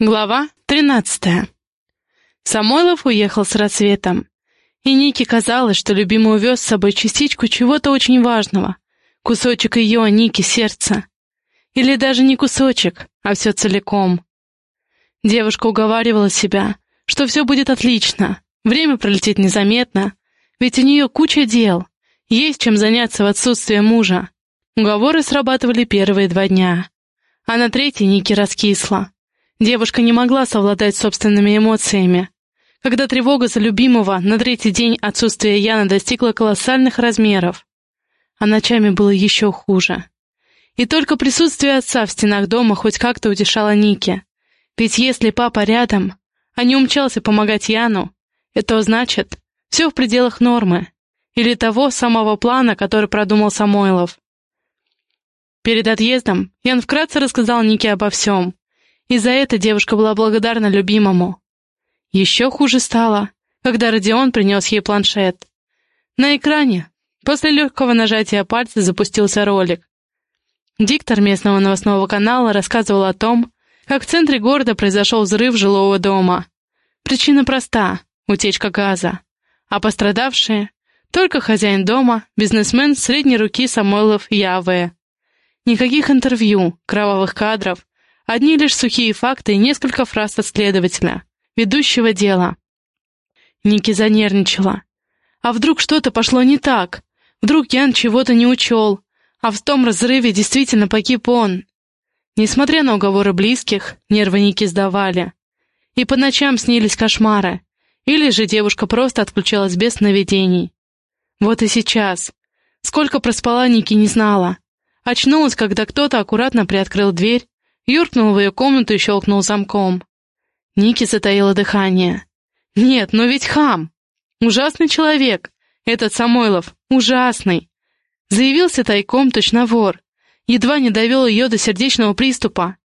Глава 13 Самойлов уехал с рассветом. И Нике казалось, что любимый увез с собой частичку чего-то очень важного. Кусочек ее, Ники, сердца. Или даже не кусочек, а все целиком. Девушка уговаривала себя, что все будет отлично, время пролетит незаметно, ведь у нее куча дел, есть чем заняться в отсутствие мужа. Уговоры срабатывали первые два дня, а на третий Ники раскисла. Девушка не могла совладать собственными эмоциями. Когда тревога за любимого на третий день отсутствия Яна достигла колоссальных размеров, а ночами было еще хуже. И только присутствие отца в стенах дома хоть как-то утешало Ники. Ведь если папа рядом, а не умчался помогать Яну, это значит, все в пределах нормы. Или того самого плана, который продумал Самойлов. Перед отъездом Ян вкратце рассказал Нике обо всем, и за это девушка была благодарна любимому. Еще хуже стало, когда Родион принес ей планшет. На экране, после легкого нажатия пальца, запустился ролик. Диктор местного новостного канала рассказывал о том, как в центре города произошел взрыв жилого дома. Причина проста — утечка газа. А пострадавшие — только хозяин дома, бизнесмен средней руки Самойлов Яве. Никаких интервью, кровавых кадров, Одни лишь сухие факты и несколько фраз от следователя, ведущего дела. Ники занервничала. А вдруг что-то пошло не так? Вдруг Ян чего-то не учел, а в том разрыве действительно погиб он? Несмотря на уговоры близких, нервы Ники сдавали. И по ночам снились кошмары. Или же девушка просто отключалась без сновидений. Вот и сейчас. Сколько проспала, Ники не знала. Очнулась, когда кто-то аккуратно приоткрыл дверь юркнул в ее комнату и щелкнул замком. Ники затаила дыхание. «Нет, но ведь хам! Ужасный человек! Этот Самойлов! Ужасный!» Заявился тайком точно вор. Едва не довел ее до сердечного приступа.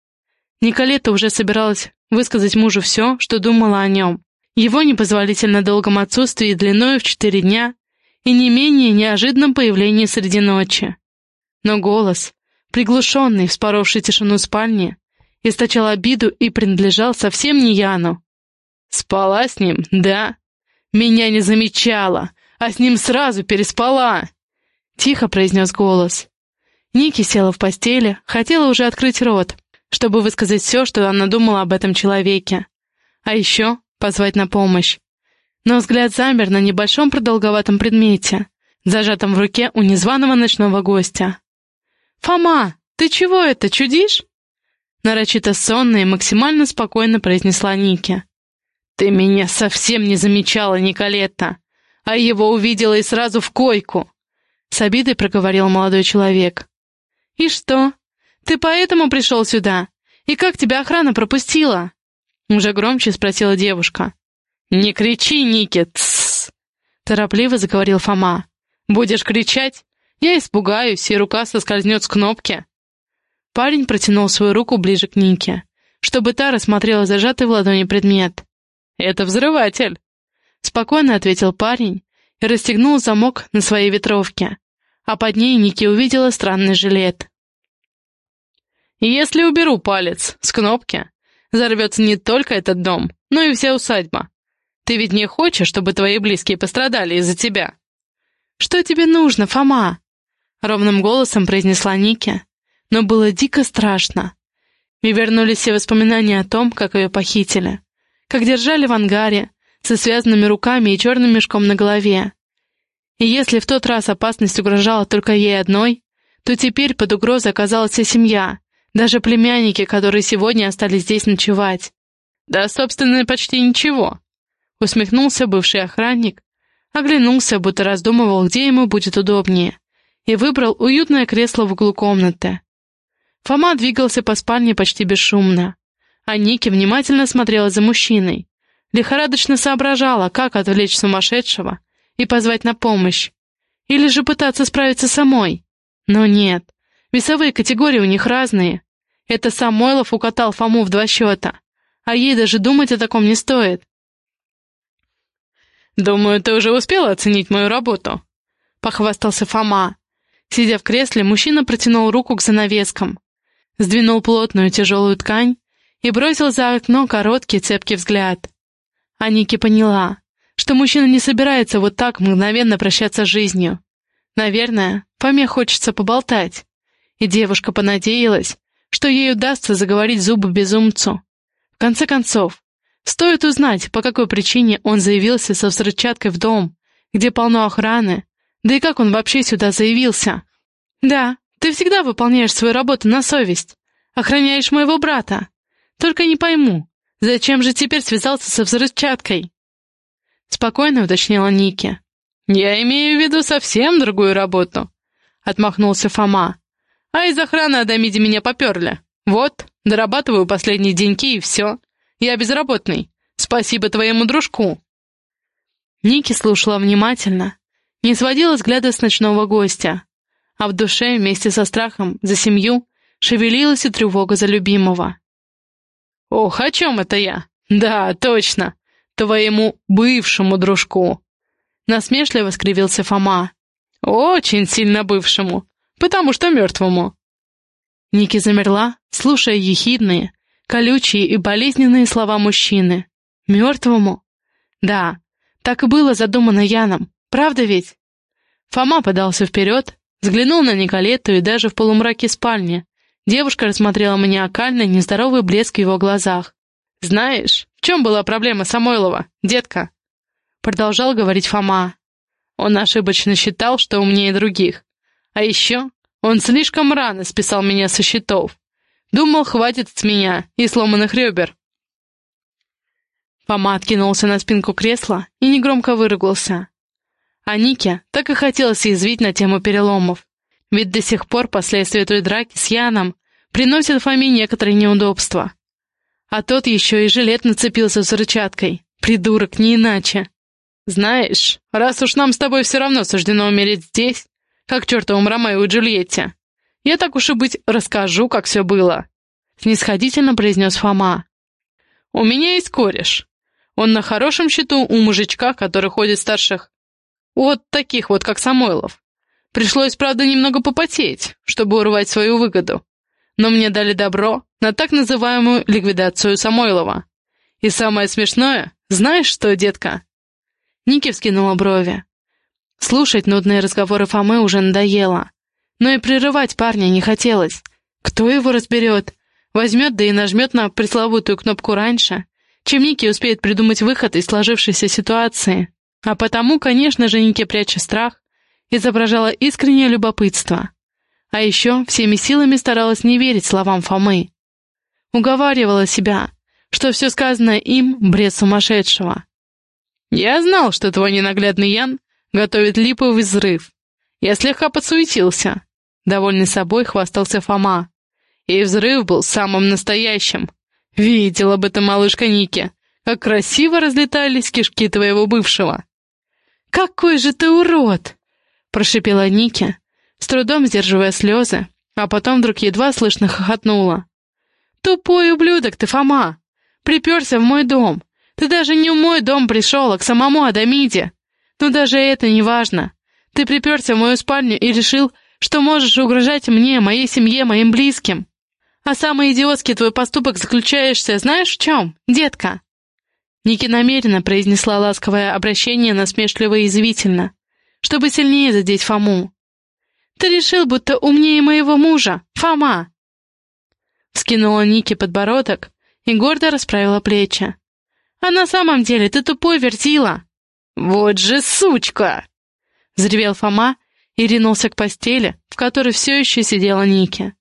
Николета уже собиралась высказать мужу все, что думала о нем. Его непозволительно долгом отсутствии длиною в четыре дня и не менее неожиданном появлении среди ночи. Но голос, приглушенный, вспоровший тишину спальни, источал обиду и принадлежал совсем не Яну. «Спала с ним, да? Меня не замечала, а с ним сразу переспала!» Тихо произнес голос. Ники села в постели, хотела уже открыть рот, чтобы высказать все, что она думала об этом человеке. А еще позвать на помощь. Но взгляд замер на небольшом продолговатом предмете, зажатом в руке у незваного ночного гостя. «Фома, ты чего это, чудишь?» Нарочито сонно и максимально спокойно произнесла Ники. «Ты меня совсем не замечала, Николетта, а его увидела и сразу в койку!» С обидой проговорил молодой человек. «И что? Ты поэтому пришел сюда? И как тебя охрана пропустила?» Уже громче спросила девушка. «Не кричи, Ники, тссс!» Торопливо заговорил Фома. «Будешь кричать, я испугаюсь, и рука соскользнет с кнопки. Парень протянул свою руку ближе к Нике, чтобы та рассмотрела зажатый в ладони предмет. «Это взрыватель!» Спокойно ответил парень и расстегнул замок на своей ветровке, а под ней Ники увидела странный жилет. «Если уберу палец с кнопки, взорвется не только этот дом, но и вся усадьба. Ты ведь не хочешь, чтобы твои близкие пострадали из-за тебя?» «Что тебе нужно, Фома?» — ровным голосом произнесла Ники, но было дико страшно. И вернулись все воспоминания о том, как ее похитили, как держали в ангаре, со связанными руками и черным мешком на голове. И если в тот раз опасность угрожала только ей одной, то теперь под угрозой оказалась вся семья, даже племянники, которые сегодня остались здесь ночевать. «Да, собственно, почти ничего», — усмехнулся бывший охранник, оглянулся, будто раздумывал, где ему будет удобнее и выбрал уютное кресло в углу комнаты. Фома двигался по спальне почти бесшумно, а Ники внимательно смотрела за мужчиной, лихорадочно соображала, как отвлечь сумасшедшего и позвать на помощь, или же пытаться справиться самой. Но нет, весовые категории у них разные. Это Самойлов укатал Фому в два счета, а ей даже думать о таком не стоит. «Думаю, ты уже успела оценить мою работу», — похвастался Фома, Сидя в кресле, мужчина протянул руку к занавескам, сдвинул плотную тяжелую ткань, и бросил за окно короткий цепкий взгляд. А Ники поняла, что мужчина не собирается вот так мгновенно прощаться с жизнью. Наверное, Фоме хочется поболтать. И девушка понадеялась, что ей удастся заговорить зубы безумцу. В конце концов, стоит узнать, по какой причине он заявился со взрывчаткой в дом, где полно охраны, да и как он вообще сюда заявился. Да, ты всегда выполняешь свою работу на совесть, охраняешь моего брата. Только не пойму, зачем же теперь связался со взрывчаткой? Спокойно уточнила Ники. «Я имею в виду совсем другую работу», — отмахнулся Фома. «А из охраны Адамиди меня поперли. Вот, дорабатываю последние деньки и все. Я безработный. Спасибо твоему дружку». Ники слушала внимательно, не сводила взгляда с ночного гостя, а в душе вместе со страхом за семью шевелилась и тревога за любимого. «Ох, о чем это я? Да, точно твоему бывшему дружку!» Насмешливо скривился Фома. «Очень сильно бывшему, потому что мертвому». Ники замерла, слушая ехидные, колючие и болезненные слова мужчины. «Мертвому?» «Да, так и было задумано Яном, правда ведь?» Фома подался вперед, взглянул на Николетту и даже в полумраке спальни. Девушка рассмотрела маниакальный, нездоровый блеск в его глазах. «Знаешь, в чем была проблема Самойлова, детка?» Продолжал говорить Фома. Он ошибочно считал, что умнее других. А еще он слишком рано списал меня со счетов. Думал, хватит с меня и сломанных ребер. Фома откинулся на спинку кресла и негромко выругался. А Нике так и хотелось язвить на тему переломов. Ведь до сих пор последствия той драки с Яном приносят Фоме некоторые неудобства. А тот еще и жилет нацепился с рычаткой. Придурок, не иначе. Знаешь, раз уж нам с тобой все равно суждено умереть здесь, как чертовом Ромео и Джульетте, я так уж и быть расскажу, как все было. Снисходительно произнес Фома. У меня есть кореш. Он на хорошем счету у мужичка, который ходит старших. Вот таких вот, как Самойлов. Пришлось, правда, немного попотеть, чтобы урвать свою выгоду но мне дали добро на так называемую ликвидацию Самойлова. И самое смешное, знаешь что, детка?» Ники вскинула брови. Слушать нудные разговоры Фомы уже надоело. Но и прерывать парня не хотелось. Кто его разберет? Возьмет да и нажмет на пресловутую кнопку раньше, чем Ники успеет придумать выход из сложившейся ситуации. А потому, конечно же, Ники, пряча страх, изображала искреннее любопытство. А еще всеми силами старалась не верить словам Фомы. Уговаривала себя, что все сказанное им — бред сумасшедшего. «Я знал, что твой ненаглядный Ян готовит липовый взрыв. Я слегка подсуетился». Довольный собой хвастался Фома. И взрыв был самым настоящим. Видела бы ты, малышка Ники, как красиво разлетались кишки твоего бывшего. «Какой же ты урод!» — прошипела Ники, с трудом сдерживая слезы, а потом вдруг едва слышно хохотнула. «Тупой ублюдок ты, Фома! Приперся в мой дом! Ты даже не в мой дом пришел, а к самому Адамиде! Но даже это не важно! Ты приперся в мою спальню и решил, что можешь угрожать мне, моей семье, моим близким! А самый идиотский твой поступок заключаешься знаешь в чем, детка?» Ники намеренно произнесла ласковое обращение насмешливо и извительно, чтобы сильнее задеть Фому. Ты решил, будто умнее моего мужа, Фома!» Скинула Ники подбородок и гордо расправила плечи. «А на самом деле ты тупой вертила!» «Вот же сучка!» Заревел Фома и ринулся к постели, в которой все еще сидела Ники.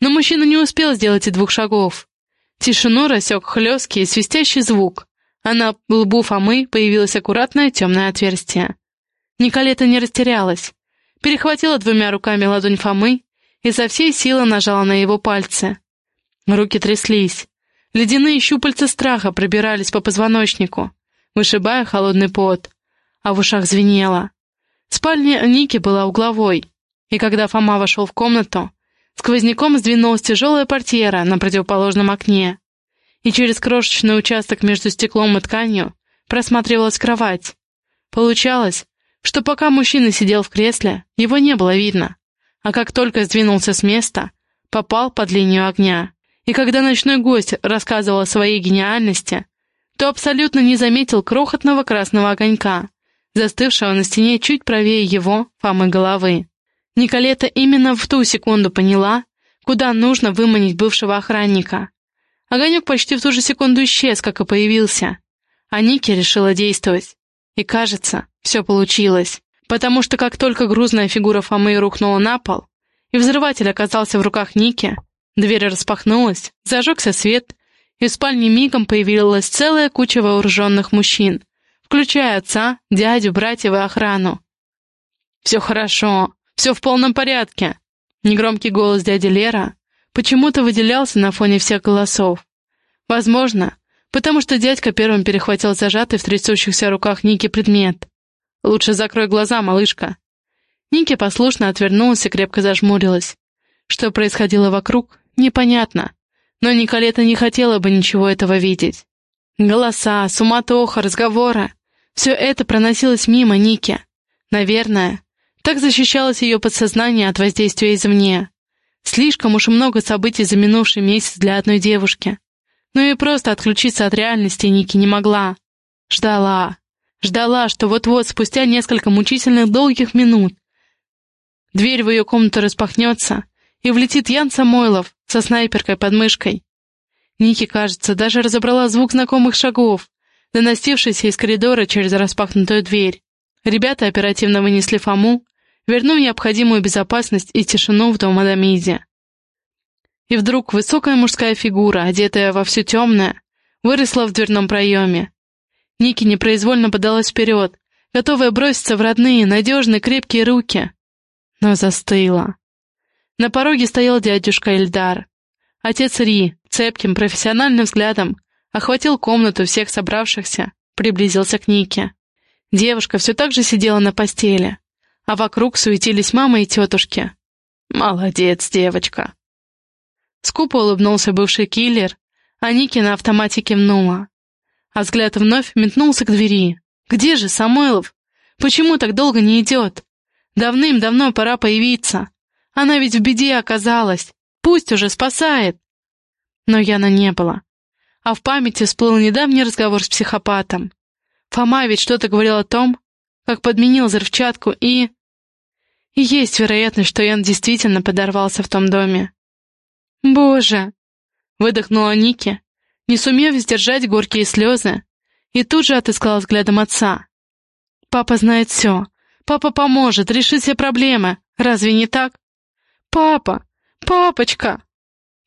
Но мужчина не успел сделать и двух шагов. Тишину рассек хлесткий и свистящий звук, а на лбу Фомы появилось аккуратное темное отверстие. Николета не растерялась перехватила двумя руками ладонь Фомы и со всей силы нажала на его пальцы. Руки тряслись. Ледяные щупальца страха пробирались по позвоночнику, вышибая холодный пот, а в ушах звенело. Спальня Ники была угловой, и когда Фома вошел в комнату, сквозняком сдвинулась тяжелая портьера на противоположном окне, и через крошечный участок между стеклом и тканью просматривалась кровать. Получалось, что пока мужчина сидел в кресле, его не было видно, а как только сдвинулся с места, попал под линию огня. И когда ночной гость рассказывал о своей гениальности, то абсолютно не заметил крохотного красного огонька, застывшего на стене чуть правее его, Фомы, головы. Николета именно в ту секунду поняла, куда нужно выманить бывшего охранника. Огонек почти в ту же секунду исчез, как и появился. А Ники решила действовать. И кажется, все получилось. Потому что как только грузная фигура Фомы рухнула на пол, и взрыватель оказался в руках Ники, дверь распахнулась, зажегся свет, и в спальне мигом появилась целая куча вооруженных мужчин, включая отца, дядю, братьев и охрану. «Все хорошо, все в полном порядке!» Негромкий голос дяди Лера почему-то выделялся на фоне всех голосов. Возможно, потому что дядька первым перехватил зажатый в трясущихся руках Ники предмет. «Лучше закрой глаза, малышка!» Ники послушно отвернулась и крепко зажмурилась. Что происходило вокруг, непонятно, но Николета не хотела бы ничего этого видеть. Голоса, суматоха, разговоры все это проносилось мимо Ники. Наверное, так защищалось ее подсознание от воздействия извне. Слишком уж много событий за минувший месяц для одной девушки. Но и просто отключиться от реальности Ники не могла. Ждала. Ждала, что вот-вот, спустя несколько мучительных долгих минут, дверь в ее комнату распахнется, и влетит Ян Самойлов со снайперкой под мышкой. Ники, кажется, даже разобрала звук знакомых шагов, доносившийся из коридора через распахнутую дверь. Ребята оперативно вынесли Фому, вернув необходимую безопасность и тишину в дом Адамиди. И вдруг высокая мужская фигура, одетая во все темное, выросла в дверном проеме. Ники непроизвольно подалась вперед, готовая броситься в родные, надежные, крепкие руки. Но застыла. На пороге стоял дядюшка Эльдар. Отец Ри, цепким, профессиональным взглядом, охватил комнату всех собравшихся, приблизился к Нике. Девушка все так же сидела на постели, а вокруг суетились мама и тетушки. «Молодец, девочка!» Скупо улыбнулся бывший киллер, а Ники на автомате кивнула. А взгляд вновь метнулся к двери. «Где же Самойлов? Почему так долго не идет? Давным-давно пора появиться. Она ведь в беде оказалась. Пусть уже спасает!» Но Яна не было. А в памяти всплыл недавний разговор с психопатом. Фома ведь что-то говорил о том, как подменил взрывчатку и... И есть вероятность, что Ян действительно подорвался в том доме. «Боже!» — выдохнула Ники, не сумев сдержать горькие слезы, и тут же отыскала взглядом отца. «Папа знает все. Папа поможет, решит все проблемы. Разве не так?» «Папа! Папочка!»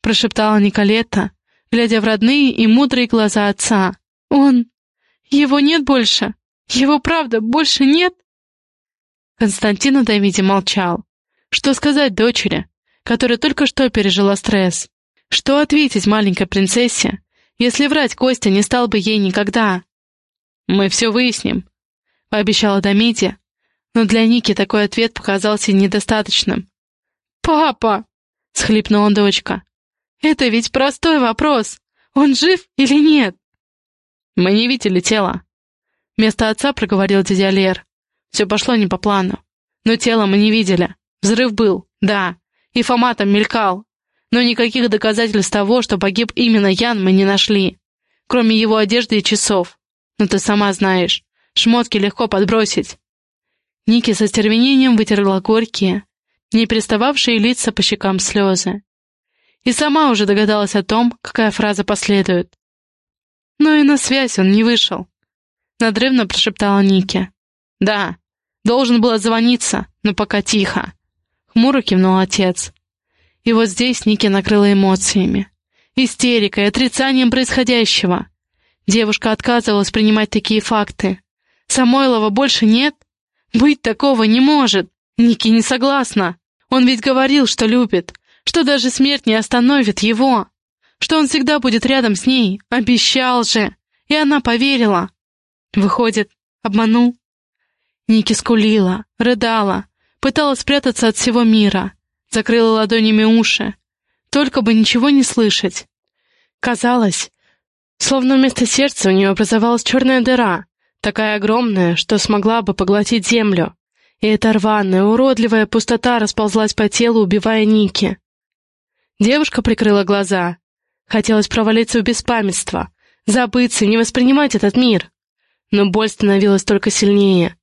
прошептала Николета, глядя в родные и мудрые глаза отца. «Он... Его нет больше? Его правда больше нет?» Константин Адамиди молчал. Что сказать дочери, которая только что пережила стресс? Что ответить маленькой принцессе, если врать Костя не стал бы ей никогда? «Мы все выясним», — пообещала Адамиди, но для Ники такой ответ показался недостаточным. «Папа!» — схлипнула дочка. Это ведь простой вопрос. Он жив или нет? Мы не видели тело. Вместо отца проговорил дядя Лер. Все пошло не по плану. Но тело мы не видели. Взрыв был, да. И Фома там мелькал. Но никаких доказательств того, что погиб именно Ян, мы не нашли. Кроме его одежды и часов. Но ты сама знаешь, шмотки легко подбросить. Ники со стервенением вытерла горькие, не пристававшие лица по щекам слезы. И сама уже догадалась о том, какая фраза последует. Но и на связь он не вышел. Надрывно прошептала Ники. «Да, должен был звониться, но пока тихо». Хмуро кивнул отец. И вот здесь Ники накрыла эмоциями. Истерикой, отрицанием происходящего. Девушка отказывалась принимать такие факты. Самойлова больше нет? Быть такого не может. Ники не согласна. Он ведь говорил, что любит, что даже смерть не остановит его, что он всегда будет рядом с ней, обещал же, и она поверила. Выходит, обманул? Ники скулила, рыдала, пыталась спрятаться от всего мира, закрыла ладонями уши, только бы ничего не слышать. Казалось, словно вместо сердца у нее образовалась черная дыра, такая огромная, что смогла бы поглотить землю. И эта рваная, уродливая пустота расползлась по телу, убивая Ники. Девушка прикрыла глаза. Хотелось провалиться в беспамятство, забыться, не воспринимать этот мир. Но боль становилась только сильнее.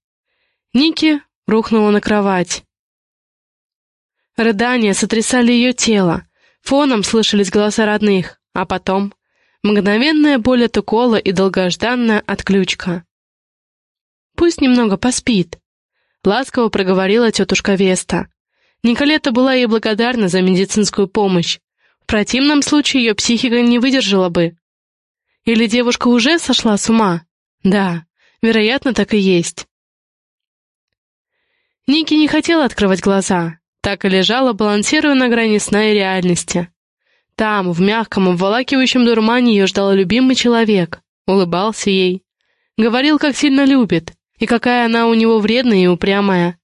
Ники рухнула на кровать. Рыдания сотрясали ее тело, фоном слышались голоса родных, а потом мгновенная боль от укола и долгожданная отключка. «Пусть немного поспит», — ласково проговорила тетушка Веста. Николета была ей благодарна за медицинскую помощь. В противном случае ее психика не выдержала бы. Или девушка уже сошла с ума? Да, вероятно, так и есть. Ники не хотела открывать глаза, так и лежала, балансируя на грани сна и реальности. Там, в мягком, обволакивающем дурмане ее ждал любимый человек, улыбался ей. Говорил, как сильно любит, и какая она у него вредная и упрямая.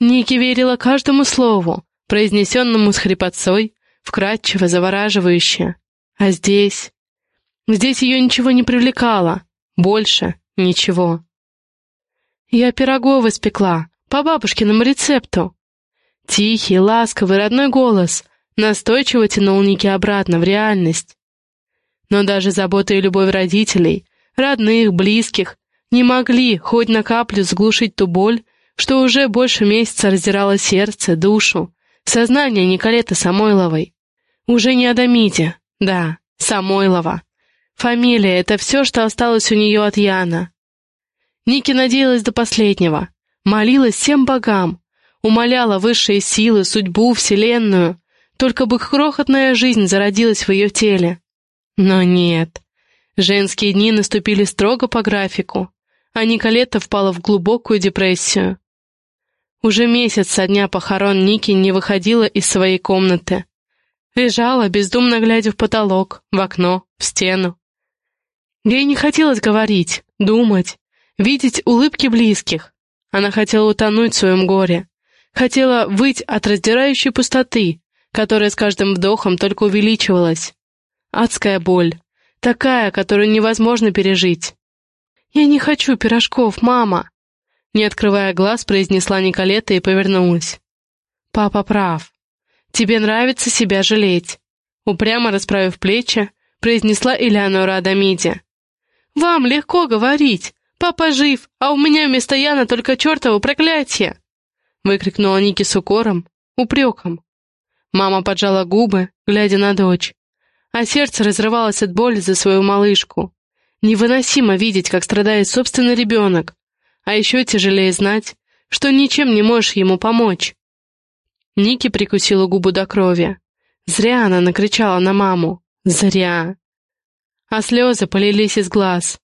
Ники верила каждому слову, произнесенному с хрипотцой, вкрадчиво, завораживающе. А здесь... Здесь ее ничего не привлекало. Больше ничего. Я пирогов испекла, по бабушкиному рецепту. Тихий, ласковый, родной голос настойчиво тянул Ники обратно в реальность. Но даже забота и любовь родителей, родных, близких, не могли хоть на каплю сглушить ту боль, что уже больше месяца раздирало сердце, душу, сознание Николеты Самойловой. Уже не Адамиде, да, Самойлова. Фамилия — это все, что осталось у нее от Яна. Ники надеялась до последнего, молилась всем богам, умоляла высшие силы, судьбу, вселенную, только бы крохотная жизнь зародилась в ее теле. Но нет. Женские дни наступили строго по графику, а Николета впала в глубокую депрессию. Уже месяц со дня похорон Ники не выходила из своей комнаты. Лежала, бездумно глядя в потолок, в окно, в стену. Ей не хотелось говорить, думать, видеть улыбки близких. Она хотела утонуть в своем горе. Хотела выть от раздирающей пустоты, которая с каждым вдохом только увеличивалась. Адская боль. Такая, которую невозможно пережить. «Я не хочу пирожков, мама!» Не открывая глаз, произнесла Николета и повернулась. «Папа прав. Тебе нравится себя жалеть», упрямо расправив плечи, произнесла Элеонора Адамиде. «Вам легко говорить. Папа жив, а у меня вместо Яна только чертово проклятие!» выкрикнула Ники с укором, упреком. Мама поджала губы, глядя на дочь, а сердце разрывалось от боли за свою малышку. Невыносимо видеть, как страдает собственный ребенок, а еще тяжелее знать, что ничем не можешь ему помочь. Ники прикусила губу до крови. Зря она накричала на маму. Зря. А слезы полились из глаз.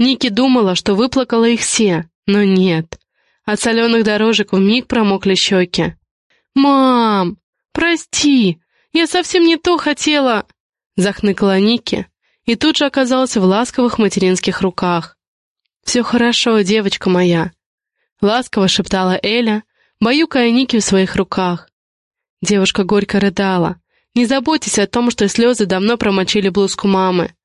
Ники думала, что выплакала их все, но нет. От соленых дорожек вмиг промокли щеки. «Мам, прости, я совсем не то хотела!» Захныкала Ники и тут же оказалась в ласковых материнских руках. «Все хорошо, девочка моя», — ласково шептала Эля, баюкая Ники в своих руках. Девушка горько рыдала. «Не заботьтесь о том, что слезы давно промочили блузку мамы.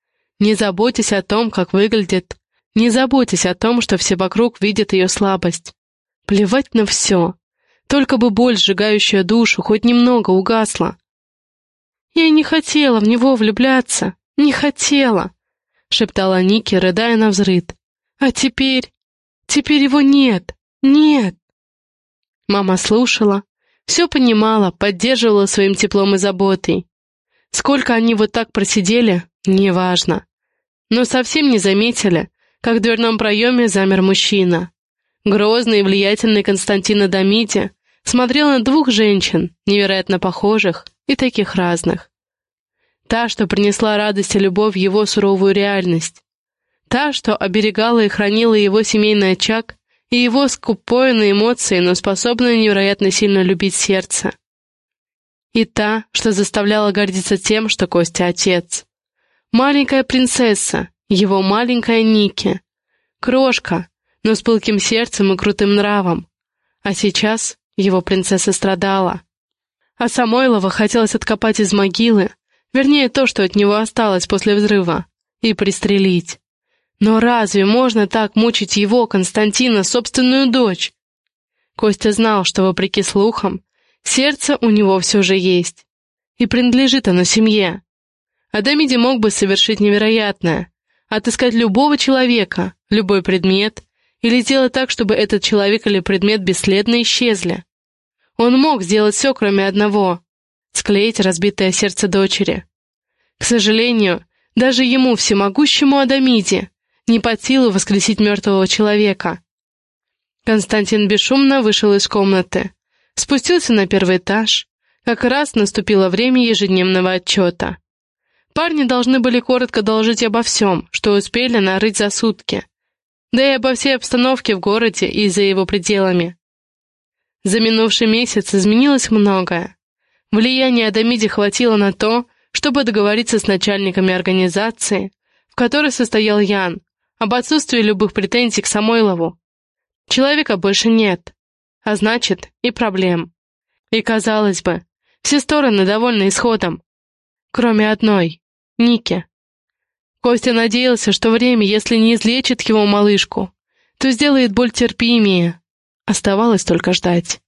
Не заботьтесь о том, как выглядит. Не заботьтесь о том, что все вокруг видят ее слабость. Плевать на все. Только бы боль, сжигающая душу, хоть немного угасла. Я не хотела в него влюбляться, не хотела», — шептала Ники, рыдая на взрыд. А теперь... Теперь его нет. Нет. Мама слушала, все понимала, поддерживала своим теплом и заботой. Сколько они вот так просидели, неважно. Но совсем не заметили, как в дверном проеме замер мужчина. Грозный и влиятельный Константин Адамити смотрел на двух женщин, невероятно похожих и таких разных. Та, что принесла радость и любовь в его суровую реальность. Та, что оберегала и хранила его семейный очаг, и его скупое на эмоции, но способное невероятно сильно любить сердце. И та, что заставляла гордиться тем, что Костя отец. Маленькая принцесса, его маленькая Ники. Крошка, но с пылким сердцем и крутым нравом. А сейчас его принцесса страдала. А Самойлова хотелось откопать из могилы, вернее то, что от него осталось после взрыва, и пристрелить. Но разве можно так мучить его, Константина, собственную дочь? Костя знал, что, вопреки слухам, сердце у него все же есть. И принадлежит оно семье. Адамиди мог бы совершить невероятное — отыскать любого человека, любой предмет, или сделать так, чтобы этот человек или предмет бесследно исчезли. Он мог сделать все, кроме одного — склеить разбитое сердце дочери. К сожалению, даже ему, всемогущему Адамиде, не под силу воскресить мертвого человека. Константин бесшумно вышел из комнаты, спустился на первый этаж. Как раз наступило время ежедневного отчета. Парни должны были коротко доложить обо всем, что успели нарыть за сутки, да и обо всей обстановке в городе и за его пределами. За минувший месяц изменилось многое. Влияние Адамиди хватило на то, чтобы договориться с начальниками организации, в которой состоял Ян, об отсутствии любых претензий к Самойлову. Человека больше нет, а значит и проблем. И, казалось бы, все стороны довольны исходом, кроме одной. Нике. Костя надеялся, что время, если не излечит его малышку, то сделает боль терпимее. Оставалось только ждать.